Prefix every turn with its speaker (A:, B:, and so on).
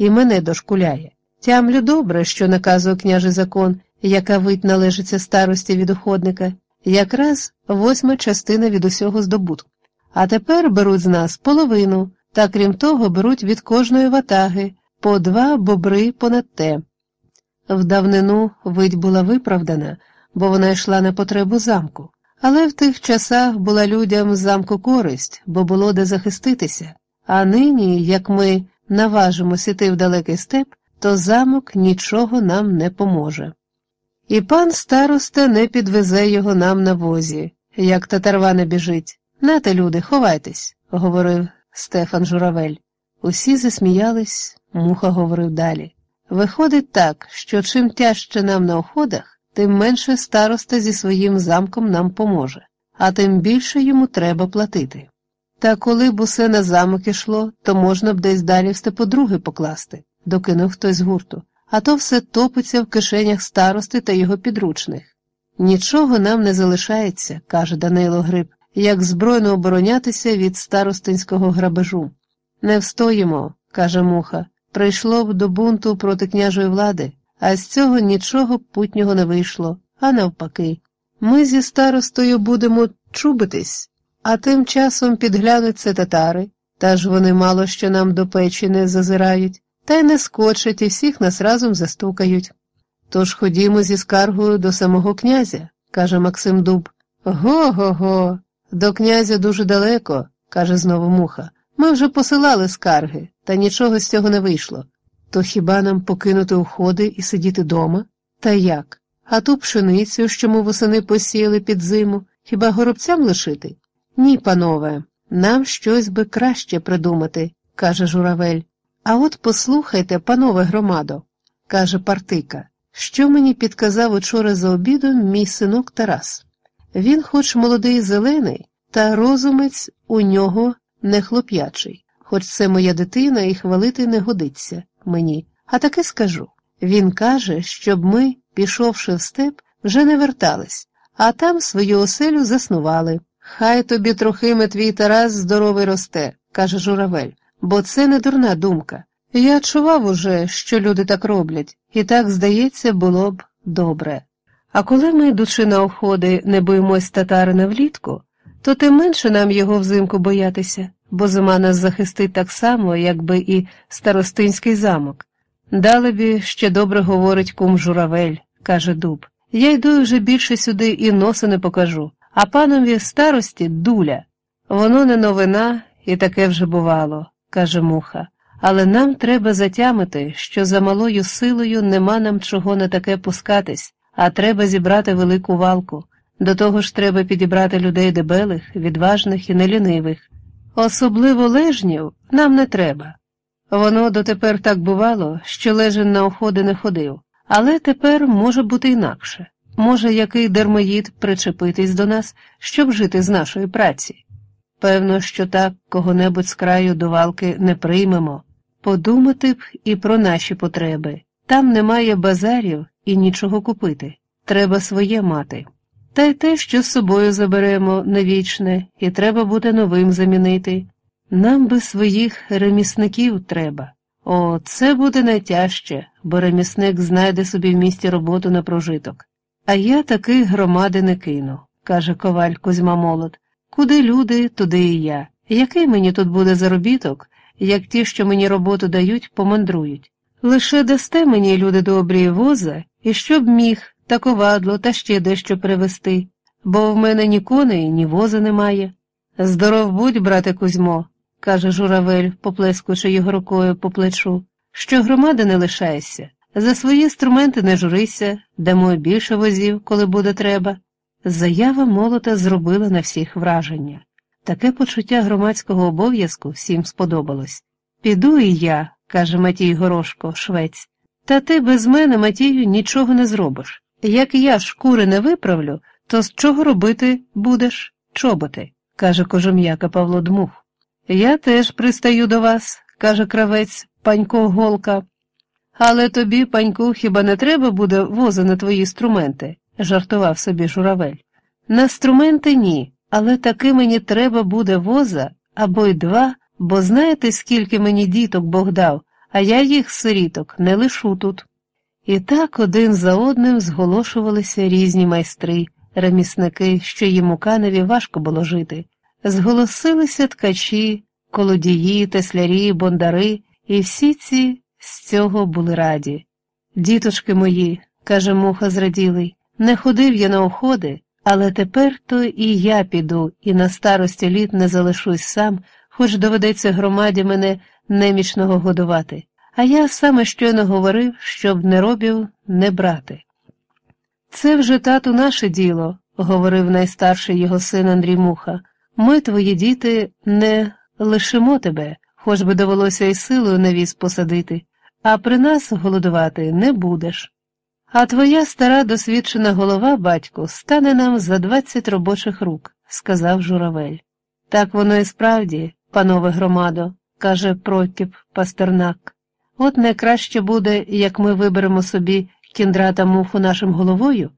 A: і мене дошкуляє. Тямлю добре, що наказує княжий закон, яка вить належиться старості від уходника, якраз восьма частина від усього здобутку. А тепер беруть з нас половину, та крім того, беруть від кожної ватаги по два бобри понад те. В давнину вить була виправдана, бо вона йшла на потребу замку, але в тих часах була людям з замку користь, бо було де захиститися, а нині, як ми наважимося йти в далекий степ, то замок нічого нам не поможе. І пан староста не підвезе його нам на возі, як татарва не біжить. Нате, люди, ховайтесь, говорив Стефан Журавель. Усі засміялись, муха говорив далі. Виходить так, що чим тяжче нам на оходах, тим менше староста зі своїм замком нам поможе, а тим більше йому треба платити. Та коли б усе на замок ішло, то можна б десь далі в степодруги покласти, докинув хтось з гурту, а то все топиться в кишенях старости та його підручних. Нічого нам не залишається, каже Данило Гриб, як збройно оборонятися від старостинського грабежу. Не встоїмо, каже муха, прийшло б до бунту проти княжої влади, а з цього нічого путнього не вийшло, а навпаки. Ми зі старостою будемо чубитись, а тим часом підглянуться татари, та ж вони мало що нам до печі не зазирають, та й не скочать і всіх нас разом застукають. Тож ходімо зі скаргою до самого князя, каже Максим Дуб. Го го го. До князя дуже далеко, каже знову муха. Ми вже посилали скарги, та нічого з цього не вийшло. То хіба нам покинути уходи і сидіти дома? Та як? А ту пшеницю, що ми восени посіяли під зиму, хіба горобцям лишити? Ні, панове, нам щось би краще придумати, каже журавель. А от послухайте, панове громадо, каже Партика, що мені підказав учора за обідом мій синок Тарас. Він, хоч молодий і зелений, та розумець у нього не хлоп'ячий, хоч це моя дитина і хвалити не годиться мені. А таки скажу він каже, щоб ми, пішовши в степ, вже не вертались, а там свою оселю заснували. Хай тобі трохиме твій Тарас здоровий росте, каже журавель, бо це не дурна думка. Я чував уже, що люди так роблять, і так, здається, було б добре. А коли ми, йдучи на оходи, не боїмось татарина влітку, то тим менше нам його взимку боятися, бо зима нас захистить так само, якби і старостинський замок. Далебі ще добре говорить кум журавель, каже дуб. Я йду вже більше сюди і носа не покажу, а панові старості дуля. Воно не новина, і таке вже бувало, каже муха. Але нам треба затямити, що за малою силою нема нам чого на таке пускатись, а треба зібрати велику валку. До того ж треба підібрати людей дебелих, відважних і нелінивих. Особливо лежнів нам не треба. Воно дотепер так бувало, що лежен на оходи не ходив, але тепер може бути інакше. Може, який дермоїд причепитись до нас, щоб жити з нашої праці. Певно, що так кого-небудь з краю до валки не приймемо. Подумати б і про наші потреби. Там немає базарів і нічого купити. Треба своє мати. Та й те, що з собою заберемо невічне, і треба буде новим замінити. Нам би своїх ремісників треба. О, це буде найтяжче, бо ремісник знайде собі в місті роботу на прожиток. А я таких громади не кину, каже коваль Кузьма Молод. Куди люди, туди і я. Який мені тут буде заробіток, як ті, що мені роботу дають, помандрують? Лише дасте мені, люди добрі, воза, і щоб міг та ковадло та ще дещо привезти, бо в мене ні коней, ні воза немає. Здоров будь, брате Кузьмо, каже журавель, поплескуючи його рукою по плечу, що громади не лишаєшся. За свої інструменти не журися, дамо більше возів, коли буде треба. Заява молота зробила на всіх враження. Таке почуття громадського обов'язку всім сподобалось. Піду і я, каже Матій Горошко, швець, та ти без мене, Матію, нічого не зробиш. Як я шкури не виправлю, то з чого робити будеш чоботи, каже кожум'яка Павло Дмух. Я теж пристаю до вас, каже кравець панько Голка. Але тобі, паньку, хіба не треба буде воза на твої інструменти, жартував собі журавель. На інструменти ні, але таки мені треба буде воза або й два, бо знаєте, скільки мені діток Бог дав, а я їх, сиріток, не лишу тут. І так один за одним зголошувалися різні майстри, ремісники, що їм у каневі важко було жити. Зголосилися ткачі, колодії, теслярі, бондари, і всі ці з цього були раді. Діточки мої, каже муха зраділий, не ходив я на уходи, але тепер то і я піду, і на старості літ не залишусь сам, хоч доведеться громаді мене немічного годувати. А я саме щойно говорив, щоб не робів не брати. Це вже тату наше діло, говорив найстарший його син Андрій Муха. Ми, твої діти, не лишимо тебе, хоч би довелося й силою на віз посадити, а при нас голодувати не будеш. А твоя стара досвідчена голова, батько, стане нам за двадцять робочих рук, сказав журавель. Так воно і справді, панове громадо, каже Прокіп Пастернак. От найкраще буде, як ми виберемо собі кіндрата муху нашим головою,